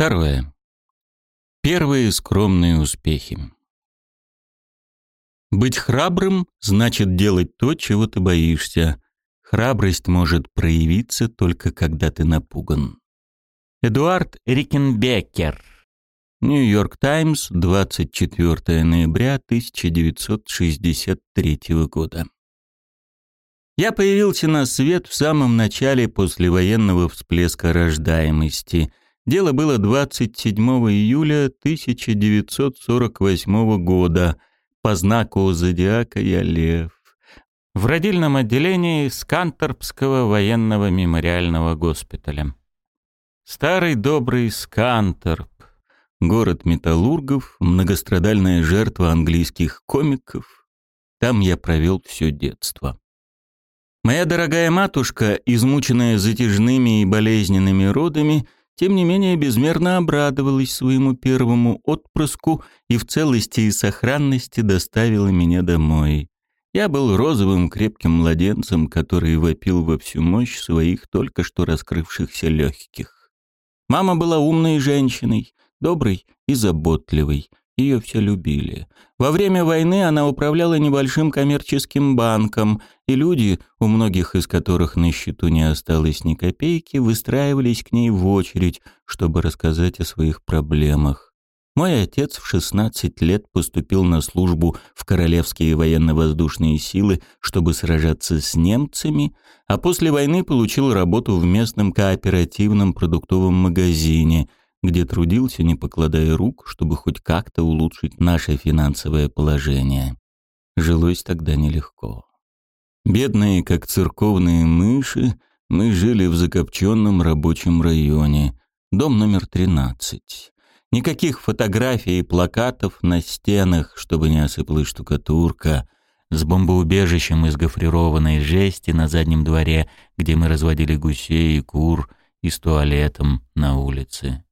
Второе. Первые скромные успехи. Быть храбрым значит делать то, чего ты боишься. Храбрость может проявиться только когда ты напуган. Эдуард Рикенбекер. Нью-Йорк Таймс, 24 ноября 1963 года. Я появился на свет в самом начале послевоенного всплеска рождаемости. Дело было 27 июля 1948 года. По знаку зодиака я лев. В родильном отделении Сканторпского военного мемориального госпиталя. Старый добрый Сканторп. Город металлургов, многострадальная жертва английских комиков. Там я провел все детство. Моя дорогая матушка, измученная затяжными и болезненными родами, тем не менее безмерно обрадовалась своему первому отпрыску и в целости и сохранности доставила меня домой. Я был розовым крепким младенцем, который вопил во всю мощь своих только что раскрывшихся легких. Мама была умной женщиной, доброй и заботливой, ее все любили. Во время войны она управляла небольшим коммерческим банком, и люди, у многих из которых на счету не осталось ни копейки, выстраивались к ней в очередь, чтобы рассказать о своих проблемах. Мой отец в 16 лет поступил на службу в Королевские военно-воздушные силы, чтобы сражаться с немцами, а после войны получил работу в местном кооперативном продуктовом магазине – где трудился, не покладая рук, чтобы хоть как-то улучшить наше финансовое положение. Жилось тогда нелегко. Бедные, как церковные мыши, мы жили в закопченном рабочем районе, дом номер 13. Никаких фотографий и плакатов на стенах, чтобы не осыпалась штукатурка, с бомбоубежищем из гофрированной жести на заднем дворе, где мы разводили гусей и кур, и с туалетом на улице.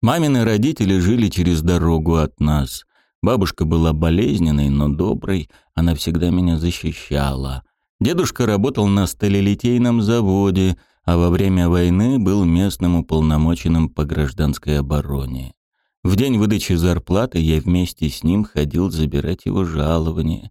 Мамины родители жили через дорогу от нас. Бабушка была болезненной, но доброй, она всегда меня защищала. Дедушка работал на сталелитейном заводе, а во время войны был местным уполномоченным по гражданской обороне. В день выдачи зарплаты я вместе с ним ходил забирать его жалование.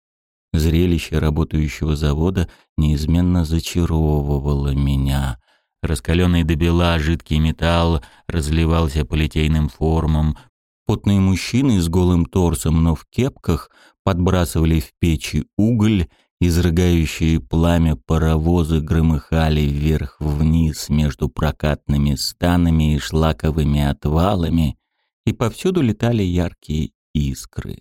Зрелище работающего завода неизменно зачаровывало меня. Раскаленный до бела жидкий металл разливался по литейным формам. Потные мужчины с голым торсом, но в кепках, подбрасывали в печи уголь, изрыгающие пламя паровозы громыхали вверх-вниз между прокатными станами и шлаковыми отвалами, и повсюду летали яркие искры.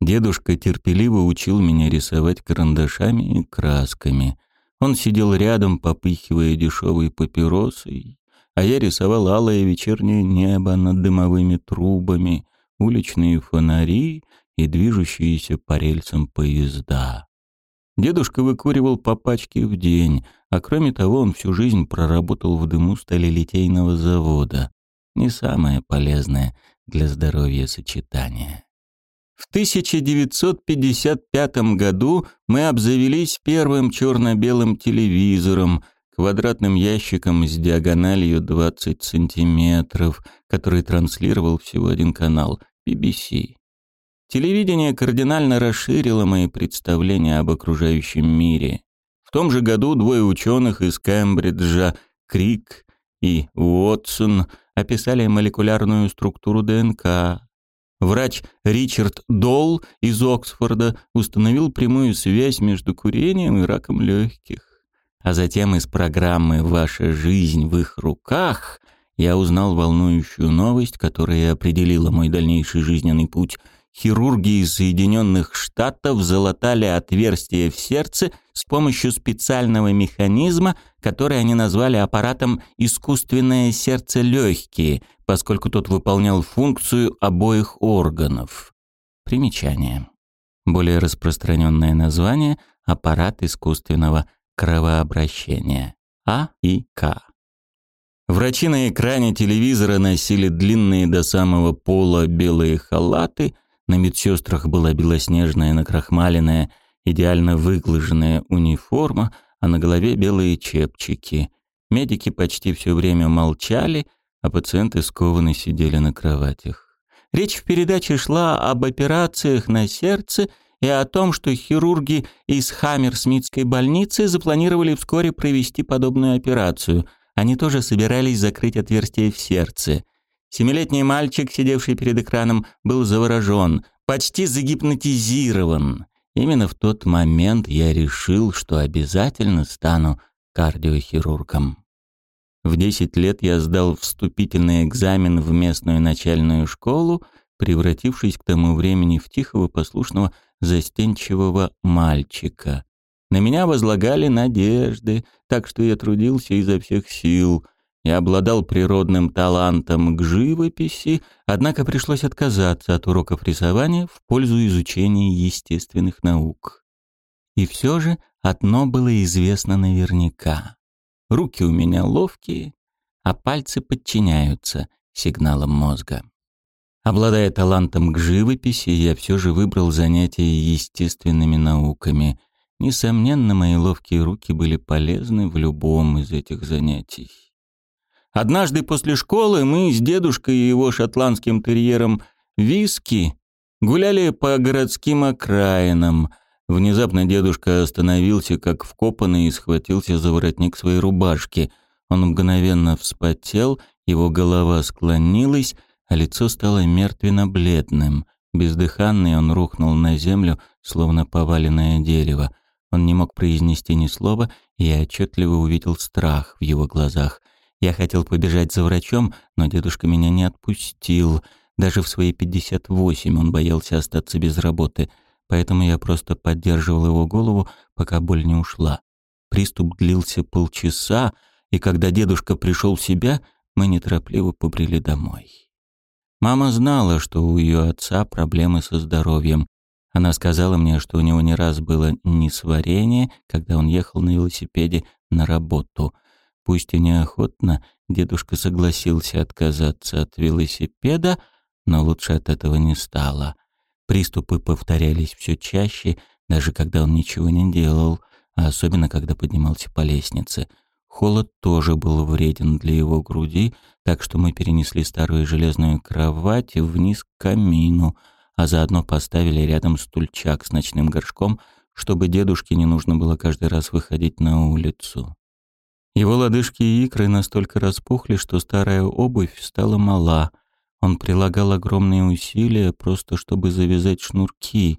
Дедушка терпеливо учил меня рисовать карандашами и красками — он сидел рядом, попыхивая дешевой папиросой, а я рисовал алое вечернее небо над дымовыми трубами, уличные фонари и движущиеся по рельсам поезда. Дедушка выкуривал по пачке в день, а кроме того он всю жизнь проработал в дыму сталелитейного завода. Не самое полезное для здоровья сочетание. В 1955 году мы обзавелись первым черно-белым телевизором, квадратным ящиком с диагональю 20 сантиметров, который транслировал всего один канал – BBC. Телевидение кардинально расширило мои представления об окружающем мире. В том же году двое ученых из Кембриджа, Крик и Уотсон, описали молекулярную структуру ДНК, Врач Ричард Долл из Оксфорда установил прямую связь между курением и раком легких. А затем из программы «Ваша жизнь в их руках» я узнал волнующую новость, которая определила мой дальнейший жизненный путь – хирурги из Соединенных Штатов залатали отверстие в сердце с помощью специального механизма, который они назвали аппаратом «искусственное сердце легкие», поскольку тот выполнял функцию обоих органов. Примечание. Более распространенное название – аппарат искусственного кровообращения. А и К. Врачи на экране телевизора носили длинные до самого пола белые халаты, на медсестрах была белоснежная накрахмаленная, идеально выглаженная униформа, а на голове белые чепчики. Медики почти все время молчали, а пациенты скованно сидели на кроватях. Речь в передаче шла об операциях на сердце и о том, что хирурги из Хаммерсмитской больницы запланировали вскоре провести подобную операцию. Они тоже собирались закрыть отверстие в сердце. Семилетний мальчик, сидевший перед экраном, был заворожен, почти загипнотизирован. Именно в тот момент я решил, что обязательно стану кардиохирургом. В 10 лет я сдал вступительный экзамен в местную начальную школу, превратившись к тому времени в тихого, послушного, застенчивого мальчика. На меня возлагали надежды, так что я трудился изо всех сил. Я обладал природным талантом к живописи, однако пришлось отказаться от уроков рисования в пользу изучения естественных наук. И все же одно было известно наверняка. Руки у меня ловкие, а пальцы подчиняются сигналам мозга. Обладая талантом к живописи, я все же выбрал занятия естественными науками. Несомненно, мои ловкие руки были полезны в любом из этих занятий. Однажды после школы мы с дедушкой и его шотландским терьером Виски гуляли по городским окраинам – Внезапно дедушка остановился, как вкопанный, и схватился за воротник своей рубашки. Он мгновенно вспотел, его голова склонилась, а лицо стало мертвенно-бледным. Бездыханный он рухнул на землю, словно поваленное дерево. Он не мог произнести ни слова, и я отчетливо увидел страх в его глазах. Я хотел побежать за врачом, но дедушка меня не отпустил. Даже в свои 58 он боялся остаться без работы — поэтому я просто поддерживал его голову, пока боль не ушла. Приступ длился полчаса, и когда дедушка пришел в себя, мы неторопливо побрели домой. Мама знала, что у ее отца проблемы со здоровьем. Она сказала мне, что у него не раз было несварение, когда он ехал на велосипеде на работу. Пусть и неохотно, дедушка согласился отказаться от велосипеда, но лучше от этого не стало. Приступы повторялись все чаще, даже когда он ничего не делал, а особенно когда поднимался по лестнице. Холод тоже был вреден для его груди, так что мы перенесли старую железную кровать вниз к камину, а заодно поставили рядом стульчак с ночным горшком, чтобы дедушке не нужно было каждый раз выходить на улицу. Его лодыжки и икры настолько распухли, что старая обувь стала мала — он прилагал огромные усилия просто чтобы завязать шнурки,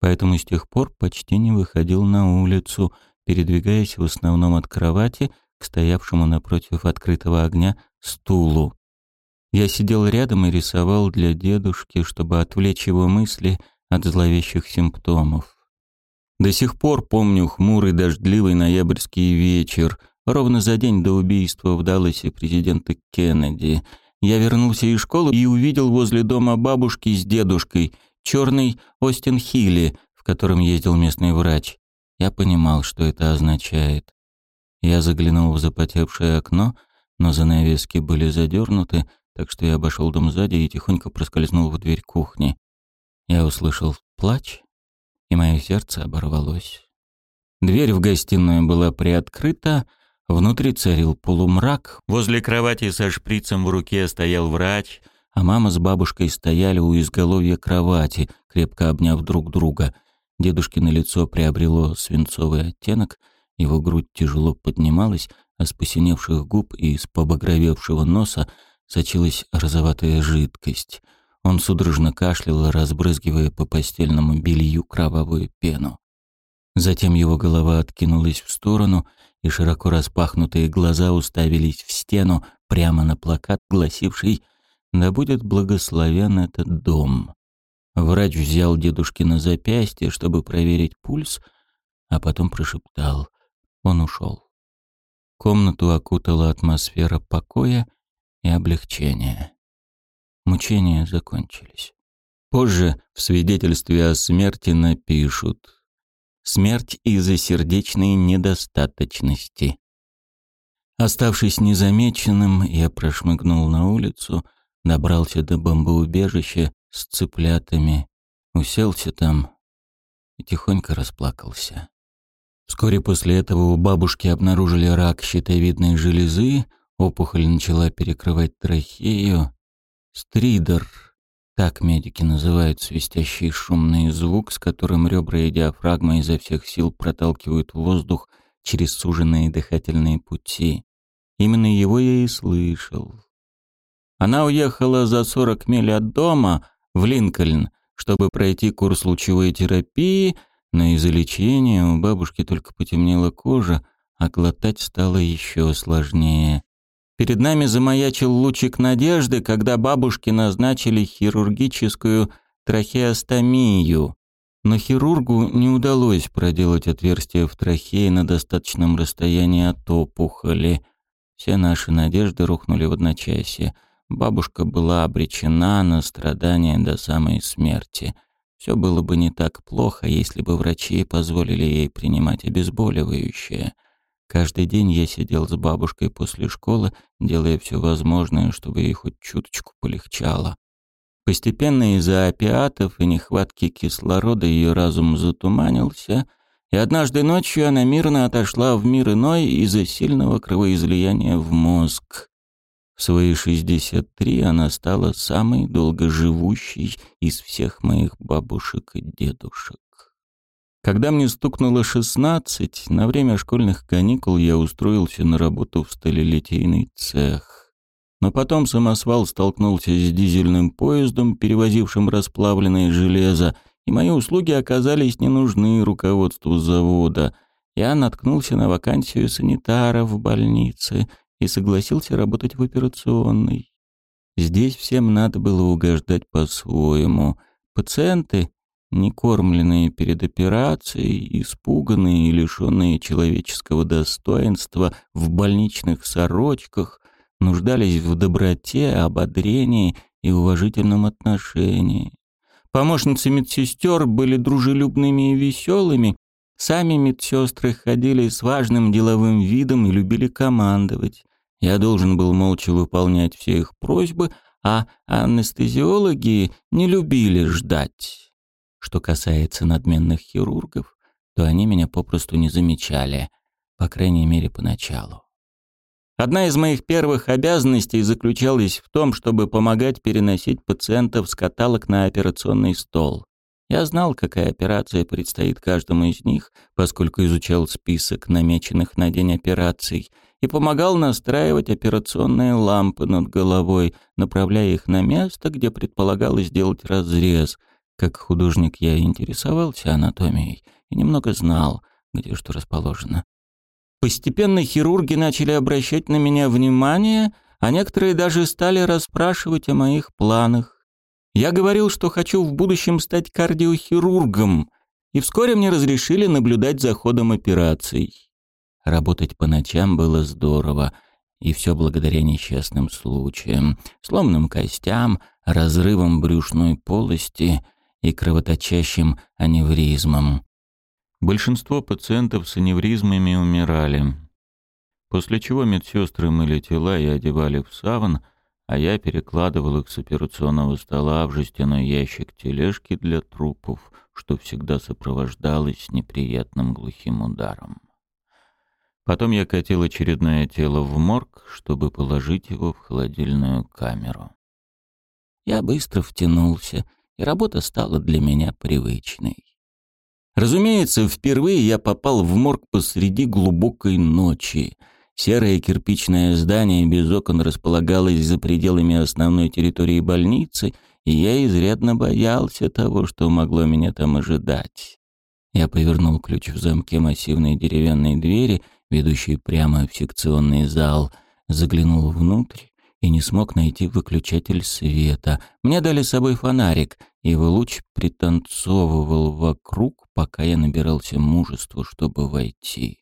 поэтому с тех пор почти не выходил на улицу, передвигаясь в основном от кровати к стоявшему напротив открытого огня стулу. Я сидел рядом и рисовал для дедушки, чтобы отвлечь его мысли от зловещих симптомов. До сих пор помню хмурый дождливый ноябрьский вечер, ровно за день до убийства в Далласе президента Кеннеди — я вернулся из школы и увидел возле дома бабушки с дедушкой, черный Остин Хилли, в котором ездил местный врач. Я понимал, что это означает. Я заглянул в запотевшее окно, но занавески были задернуты, так что я обошел дом сзади и тихонько проскользнул в дверь кухни. Я услышал плач, и мое сердце оборвалось. Дверь в гостиную была приоткрыта, Внутри царил полумрак, возле кровати со шприцем в руке стоял врач, а мама с бабушкой стояли у изголовья кровати, крепко обняв друг друга. Дедушкино лицо приобрело свинцовый оттенок, его грудь тяжело поднималась, а с посиневших губ и из побагровевшего носа сочилась розоватая жидкость. Он судорожно кашлял, разбрызгивая по постельному белью кровавую пену. Затем его голова откинулась в сторону, и широко распахнутые глаза уставились в стену прямо на плакат, гласивший «Да будет благословен этот дом». Врач взял дедушкино запястье, чтобы проверить пульс, а потом прошептал. Он ушел. Комнату окутала атмосфера покоя и облегчения. Мучения закончились. Позже в свидетельстве о смерти напишут Смерть из-за сердечной недостаточности. Оставшись незамеченным, я прошмыгнул на улицу, добрался до бомбоубежища с цыплятами, уселся там и тихонько расплакался. Вскоре после этого у бабушки обнаружили рак щитовидной железы, Опухоль начала перекрывать трахею. Стридер — так медики называют свистящий шумный звук, с которым ребра и диафрагма изо всех сил проталкивают воздух через суженные дыхательные пути. Именно его я и слышал. Она уехала за 40 миль от дома в Линкольн, чтобы пройти курс лучевой терапии, но из-за лечения у бабушки только потемнела кожа, а глотать стало еще сложнее. Перед нами замаячил лучик надежды, когда бабушке назначили хирургическую трахеостомию. Но хирургу не удалось проделать отверстие в трахее на достаточном расстоянии от опухоли. Все наши надежды рухнули в одночасье. Бабушка была обречена на страдания до самой смерти. Все было бы не так плохо, если бы врачи позволили ей принимать обезболивающее. Каждый день я сидел с бабушкой после школы, делая все возможное, чтобы ей хоть чуточку полегчало. Постепенно из-за опиатов и нехватки кислорода ее разум затуманился, и однажды ночью она мирно отошла в мир иной из-за сильного кровоизлияния в мозг. В свои 63 она стала самой долгоживущей из всех моих бабушек и дедушек. Когда мне стукнуло 16, на время школьных каникул я устроился на работу в сталелитейный цех. Но потом самосвал столкнулся с дизельным поездом, перевозившим расплавленное железо, и мои услуги оказались не нужны руководству завода. Я наткнулся на вакансию санитара в больнице и согласился работать в операционной. Здесь всем надо было угождать по-своему. Пациенты не кормленные перед операцией, испуганные и лишенные человеческого достоинства в больничных сорочках, нуждались в доброте, ободрении и уважительном отношении. Помощницы медсестер были дружелюбными и веселыми, сами медсестры ходили с важным деловым видом и любили командовать. Я должен был молча выполнять все их просьбы, а анестезиологи не любили ждать. Что касается надменных хирургов, то они меня попросту не замечали, по крайней мере, поначалу. Одна из моих первых обязанностей заключалась в том, чтобы помогать переносить пациентов с каталог на операционный стол. Я знал, какая операция предстоит каждому из них, поскольку изучал список намеченных на день операций, и помогал настраивать операционные лампы над головой, направляя их на место, где предполагалось сделать разрез — как художник я интересовался анатомией и немного знал, где что расположено. Постепенно хирурги начали обращать на меня внимание, а некоторые даже стали расспрашивать о моих планах. Я говорил, что хочу в будущем стать кардиохирургом, и вскоре мне разрешили наблюдать за ходом операций. Работать по ночам было здорово, и все благодаря несчастным случаям, сломанным костям, разрывам брюшной полости и кровоточащим аневризмом. Большинство пациентов с аневризмами умирали, после чего медсестры мыли тела и одевали в саван, а я перекладывал их с операционного стола в жестяной ящик тележки для трупов, что всегда сопровождалось неприятным глухим ударом. Потом я катил очередное тело в морг, чтобы положить его в холодильную камеру. Я быстро втянулся и работа стала для меня привычной. Разумеется, впервые я попал в морг посреди глубокой ночи. Серое кирпичное здание без окон располагалось за пределами основной территории больницы, и я изрядно боялся того, что могло меня там ожидать. Я повернул ключ в замке массивной деревянной двери, ведущей прямо в секционный зал, заглянул внутрь и не смог найти выключатель света. Мне дали с собой фонарик, и его луч пританцовывал вокруг, пока я набирался мужества, чтобы войти.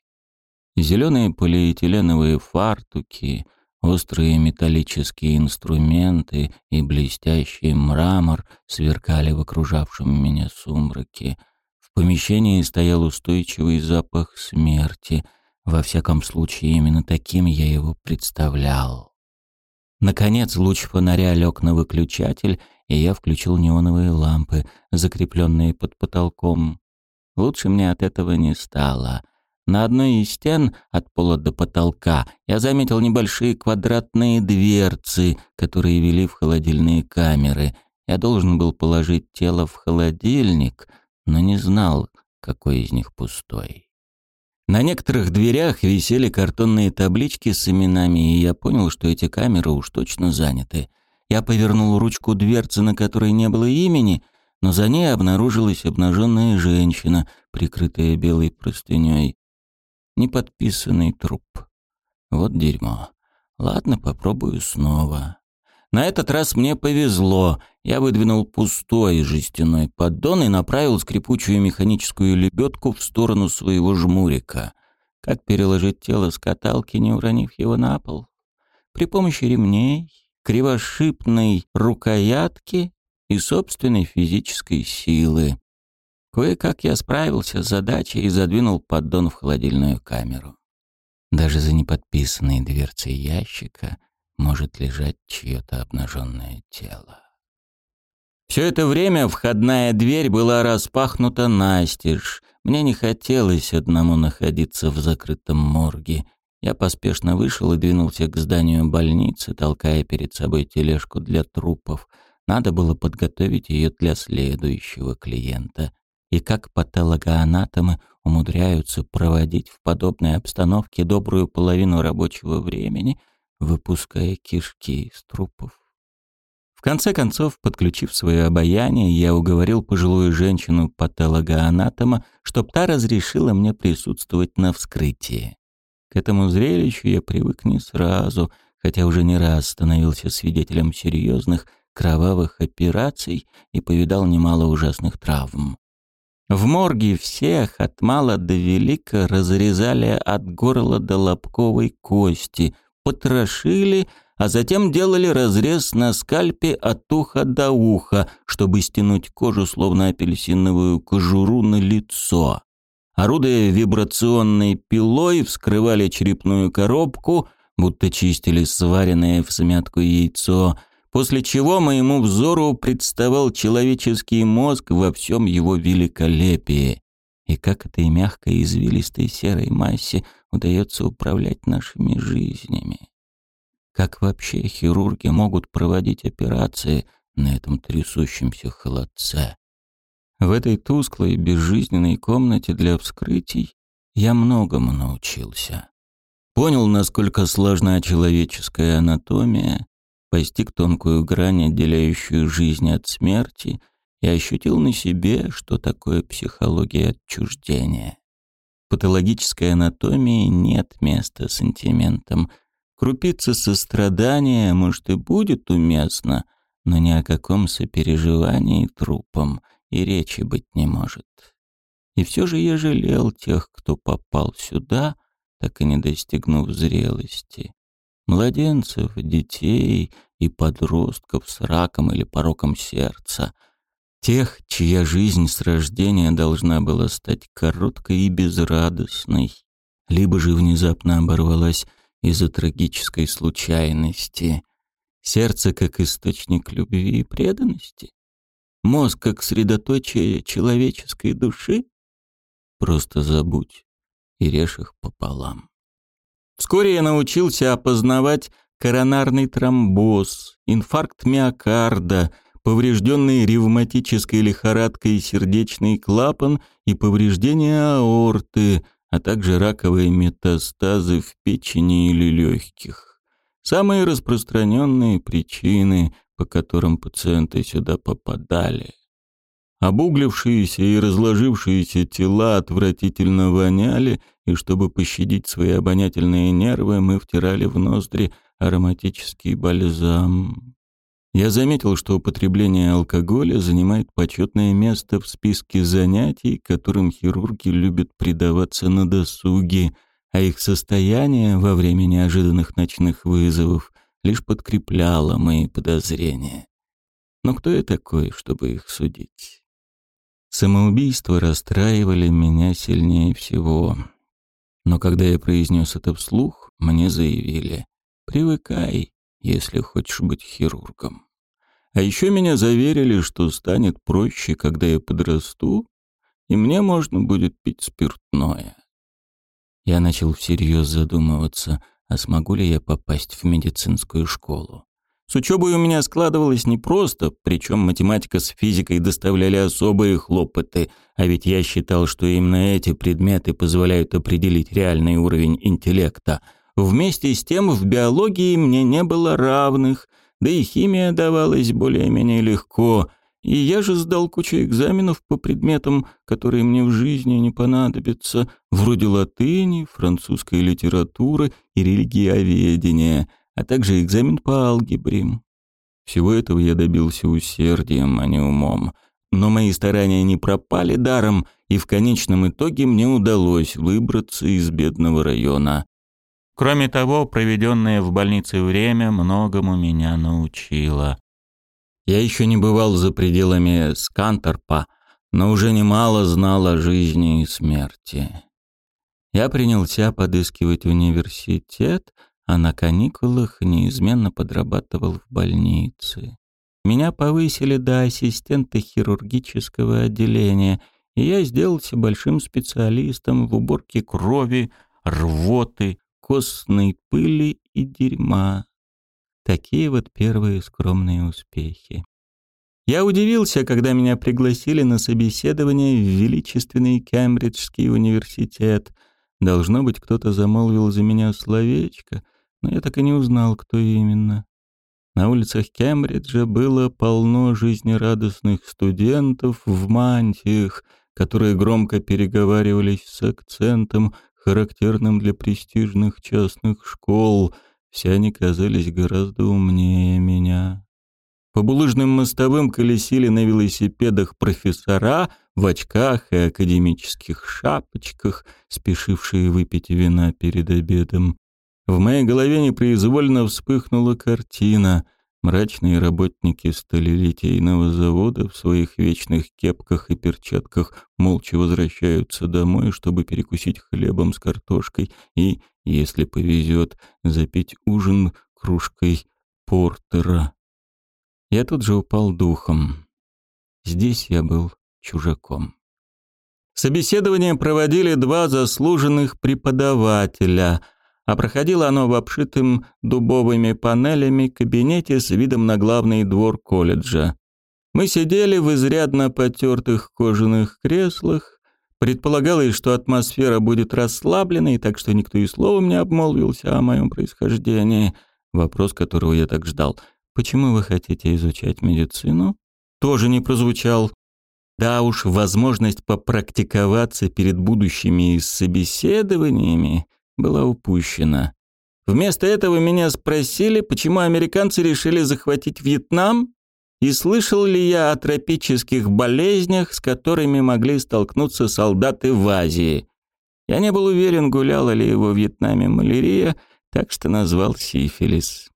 Зеленые полиэтиленовые фартуки, острые металлические инструменты и блестящий мрамор сверкали в окружавшем меня сумраке. В помещении стоял устойчивый запах смерти. Во всяком случае, именно таким я его представлял. Наконец луч фонаря лег на выключатель, и я включил неоновые лампы, закрепленные под потолком. Лучше мне от этого не стало. На одной из стен, от пола до потолка, я заметил небольшие квадратные дверцы, которые вели в холодильные камеры. Я должен был положить тело в холодильник, но не знал, какой из них пустой. На некоторых дверях висели картонные таблички с именами, и я понял, что эти камеры уж точно заняты. Я повернул ручку дверцы, на которой не было имени, но за ней обнаружилась обнаженная женщина, прикрытая белой простыней неподписанный труп. Вот дерьмо. Ладно, попробую снова. На этот раз мне повезло. Я выдвинул пустой жестяной поддон и направил скрипучую механическую лебедку в сторону своего жмурика. Как переложить тело с каталки, не уронив его на пол? При помощи ремней, кривошипной рукоятки и собственной физической силы. Кое-как я справился с задачей и задвинул поддон в холодильную камеру. Даже за неподписанной дверцей ящика может лежать чье-то обнаженное тело. Все это время входная дверь была распахнута настежь. Мне не хотелось одному находиться в закрытом морге. Я поспешно вышел и двинулся к зданию больницы, толкая перед собой тележку для трупов. Надо было подготовить ее для следующего клиента и как патологоанатомы умудряются проводить в подобной обстановке добрую половину рабочего времени, выпуская кишки из трупов. В конце концов, подключив свое обаяние, я уговорил пожилую женщину патологоанатома, чтоб та разрешила мне присутствовать на вскрытии. К этому зрелищу я привык не сразу, хотя уже не раз становился свидетелем серьезных кровавых операций и повидал немало ужасных травм. В морге всех от мала до велика разрезали от горла до лобковой кости, потрошили, а затем делали разрез на скальпе от уха до уха, чтобы стянуть кожу, словно апельсиновую кожуру, на лицо. Орудуя вибрационной пилой, вскрывали черепную коробку, будто чистили сваренное в смятку яйцо – после чего моему взору представал человеческий мозг во всем его великолепии. И как этой мягкой извилистой серой массе удается управлять нашими жизнями. Как вообще хирурги могут проводить операции на этом трясущемся холодце? В этой тусклой, безжизненной комнате для вскрытий я многому научился. Понял, насколько сложна человеческая анатомия, постиг тонкую грань, отделяющую жизнь от смерти, и ощутил на себе, что такое психология отчуждения. Патологической анатомии нет места сантиментам. Крупица сострадания, может, и будет уместно, но ни о каком сопереживании трупам и речи быть не может. И все же я жалел тех, кто попал сюда, так и не достигнув зрелости младенцев, детей и подростков с раком или пороком сердца, тех, чья жизнь с рождения должна была стать короткой и безрадостной, либо же внезапно оборвалась из-за трагической случайности. Сердце как источник любви и преданности, мозг как средоточие человеческой души. Просто забудь и режь их пополам. Вскоре я научился опознавать коронарный тромбоз, инфаркт миокарда, поврежденный ревматической лихорадкой сердечный клапан и повреждение аорты, а также раковые метастазы в печени или легких. Самые распространенные причины, по которым пациенты сюда попадали. Обуглившиеся и разложившиеся тела отвратительно воняли, и чтобы пощадить свои обонятельные нервы, мы втирали в ноздри ароматический бальзам. Я заметил, что употребление алкоголя занимает почетное место в списке занятий, которым хирурги любят предаваться на досуге, а их состояние во время неожиданных ночных вызовов лишь подкрепляло мои подозрения. Но кто я такой, чтобы их судить? Самоубийства расстраивали меня сильнее всего. Но когда я произнес это вслух, мне заявили «Привыкай, если хочешь быть хирургом». А еще меня заверили, что станет проще, когда я подрасту, и мне можно будет пить спиртное. Я начал всерьез задумываться, а смогу ли я попасть в медицинскую школу. С учебой у меня складывалось непросто, причем математика с физикой доставляли особые хлопоты, а ведь я считал, что именно эти предметы позволяют определить реальный уровень интеллекта. Вместе с тем в биологии мне не было равных, да и химия давалась более-менее легко, и я же сдал кучу экзаменов по предметам, которые мне в жизни не понадобятся, вроде латыни, французской литературы и религиоведения — а также экзамен по алгебре. Всего этого я добился усердием, а не умом. Но мои старания не пропали даром, и в конечном итоге мне удалось выбраться из бедного района. Кроме того, проведенное в больнице время многому меня научило. Я еще не бывал за пределами Сканторпа, но уже немало знал о жизни и смерти. Я принялся подыскивать университет — а на каникулах неизменно подрабатывал в больнице. Меня повысили до ассистента хирургического отделения, и я сделался большим специалистом в уборке крови, рвоты, костной пыли и дерьма. Такие вот первые скромные успехи. Я удивился, когда меня пригласили на собеседование в величественный Кембриджский университет. Должно быть, кто-то замолвил за меня словечко, но я так и не узнал, кто именно. На улицах Кембриджа было полно жизнерадостных студентов в мантиях, которые громко переговаривались с акцентом, характерным для престижных частных школ. Все они казались гораздо умнее меня. По булыжным мостовым колесили на велосипедах профессора в очках и академических шапочках, спешившие выпить вина перед обедом. В моей голове непроизвольно вспыхнула картина. Мрачные работники сталелитейного завода в своих вечных кепках и перчатках молча возвращаются домой, чтобы перекусить хлебом с картошкой и, если повезет, запить ужин кружкой портера. Я тут же упал духом. Здесь я был чужаком. Собеседование проводили два заслуженных преподавателя — а проходило оно в обшитым дубовыми панелями кабинете с видом на главный двор колледжа. Мы сидели в изрядно потертых кожаных креслах. Предполагалось, что атмосфера будет расслабленной, так что никто и словом не обмолвился о моем происхождении. Вопрос, которого я так ждал. «Почему вы хотите изучать медицину?» Тоже не прозвучал. Да уж, возможность попрактиковаться перед будущими собеседованиями была упущена. Вместо этого меня спросили, почему американцы решили захватить Вьетнам, и слышал ли я о тропических болезнях, с которыми могли столкнуться солдаты в Азии. Я не был уверен, гуляла ли его в Вьетнаме малярия, так что назвал сифилис.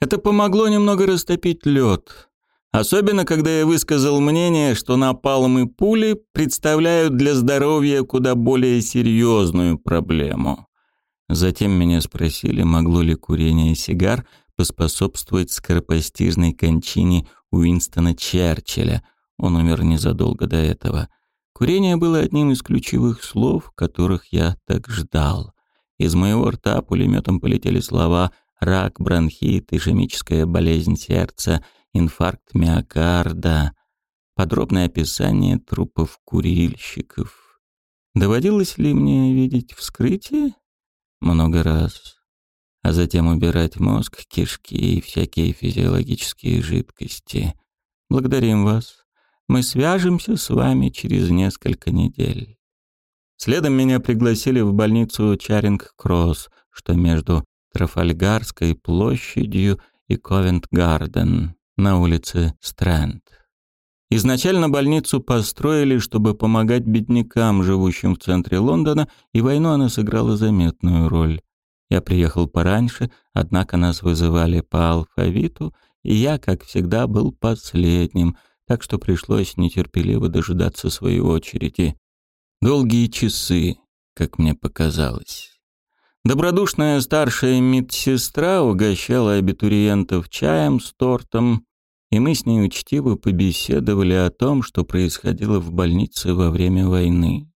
Это помогло немного растопить лед. Особенно, когда я высказал мнение, что напалм и пули представляют для здоровья куда более серьезную проблему. Затем меня спросили, могло ли курение сигар поспособствовать скоропостижной кончине Уинстона Черчилля. Он умер незадолго до этого. Курение было одним из ключевых слов, которых я так ждал. Из моего рта пулеметом полетели слова «рак, бронхит, ишемическая болезнь сердца, инфаркт миокарда», подробное описание трупов курильщиков. Доводилось ли мне видеть вскрытие? Много раз, а затем убирать мозг, кишки и всякие физиологические жидкости. Благодарим вас. Мы свяжемся с вами через несколько недель. Следом меня пригласили в больницу Чаринг-Кросс, что между Трафальгарской площадью и Ковент-Гарден на улице Стрэнд. Изначально больницу построили, чтобы помогать беднякам, живущим в центре Лондона, и войну она сыграла заметную роль. Я приехал пораньше, однако нас вызывали по алфавиту, и я, как всегда, был последним, так что пришлось нетерпеливо дожидаться своей очереди. Долгие часы, как мне показалось. Добродушная старшая медсестра угощала абитуриентов чаем с тортом, и мы с ней учтиво побеседовали о том, что происходило в больнице во время войны.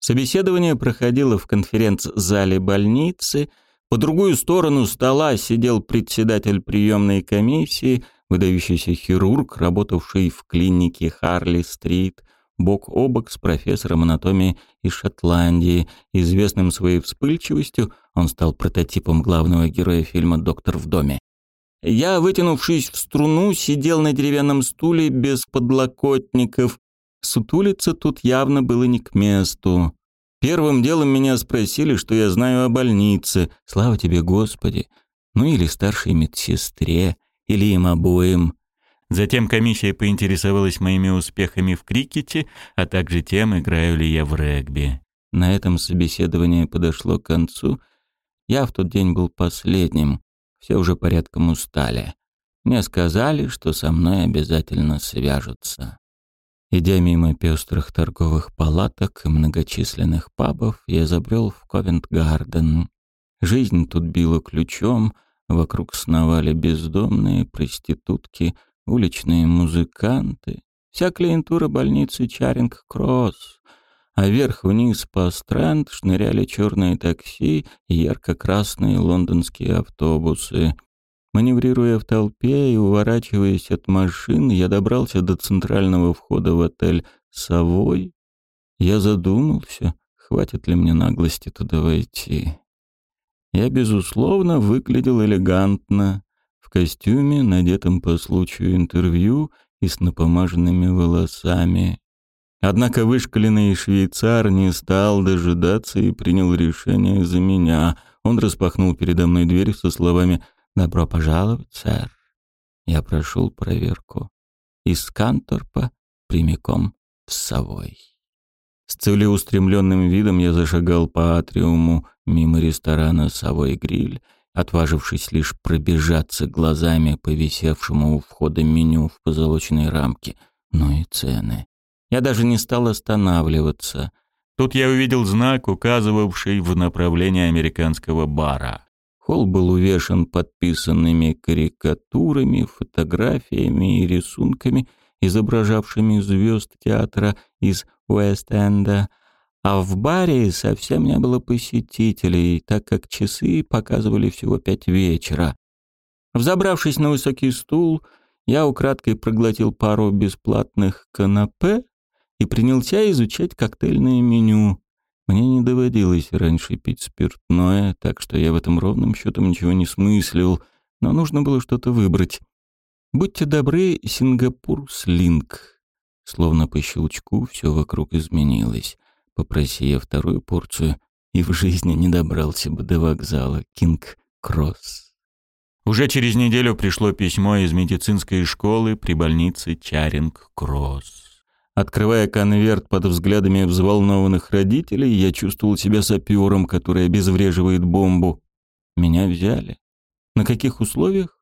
Собеседование проходило в конференц-зале больницы. По другую сторону стола сидел председатель приемной комиссии, выдающийся хирург, работавший в клинике Харли-стрит, бок о бок с профессором анатомии из Шотландии. Известным своей вспыльчивостью, он стал прототипом главного героя фильма «Доктор в доме». Я, вытянувшись в струну, сидел на деревянном стуле без подлокотников. Сутулиться тут явно было не к месту. Первым делом меня спросили, что я знаю о больнице. Слава тебе, Господи. Ну или старшей медсестре, или им обоим. Затем комиссия поинтересовалась моими успехами в крикете, а также тем, играю ли я в регби. На этом собеседование подошло к концу. Я в тот день был последним. Все уже порядком устали. Мне сказали, что со мной обязательно свяжутся. Идя мимо пестрых торговых палаток и многочисленных пабов, я забрел в Ковент-Гарден. Жизнь тут била ключом, вокруг сновали бездомные, проститутки, уличные музыканты. Вся клиентура больницы Чаринг-Кросс. А вверх-вниз по Стрэнд шныряли черные такси и ярко-красные лондонские автобусы — Маневрируя в толпе и уворачиваясь от машин, я добрался до центрального входа в отель «Совой». Я задумался, хватит ли мне наглости туда войти. Я, безусловно, выглядел элегантно, в костюме, надетом по случаю интервью и с напомаженными волосами. Однако вышкаленный швейцар не стал дожидаться и принял решение за меня. Он распахнул передо мной дверь со словами «Добро пожаловать, сэр». Я прошел проверку. Из Канторпа прямиком в Совой. С целеустремленным видом я зашагал по атриуму мимо ресторана «Совой гриль», отважившись лишь пробежаться глазами по висевшему у входа меню в позолоченной рамке. Ну и цены. Я даже не стал останавливаться. Тут я увидел знак, указывавший в направлении американского бара. Холл был увешан подписанными карикатурами, фотографиями и рисунками, изображавшими звезд театра из Уэст-Энда, а в баре совсем не было посетителей, так как часы показывали всего пять вечера. Взобравшись на высокий стул, я украдкой проглотил пару бесплатных канапе и принялся изучать коктейльное меню. Мне не доводилось раньше пить спиртное, так что я в этом ровном счетом ничего не смыслил, но нужно было что-то выбрать. Будьте добры, Сингапур слинг. Словно по щелчку все вокруг изменилось. Попроси я вторую порцию, и в жизни не добрался бы до вокзала Кинг-Кросс. Уже через неделю пришло письмо из медицинской школы при больнице Чаринг-Кросс. Открывая конверт под взглядами взволнованных родителей, я чувствовал себя сапером, который обезвреживает бомбу. Меня взяли. На каких условиях?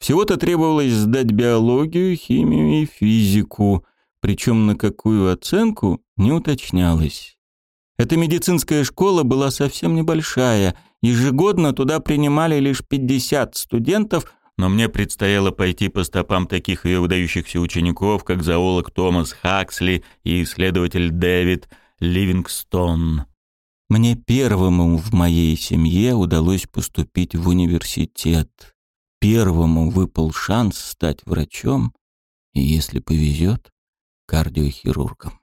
Всего-то требовалось сдать биологию, химию и физику, причем на какую оценку не уточнялось. Эта медицинская школа была совсем небольшая, ежегодно туда принимали лишь 50 студентов, но мне предстояло пойти по стопам таких ее выдающихся учеников, как зоолог Томас Хаксли и исследователь Дэвид Ливингстон. Мне первому в моей семье удалось поступить в университет. Первому выпал шанс стать врачом и, если повезет, кардиохирургом.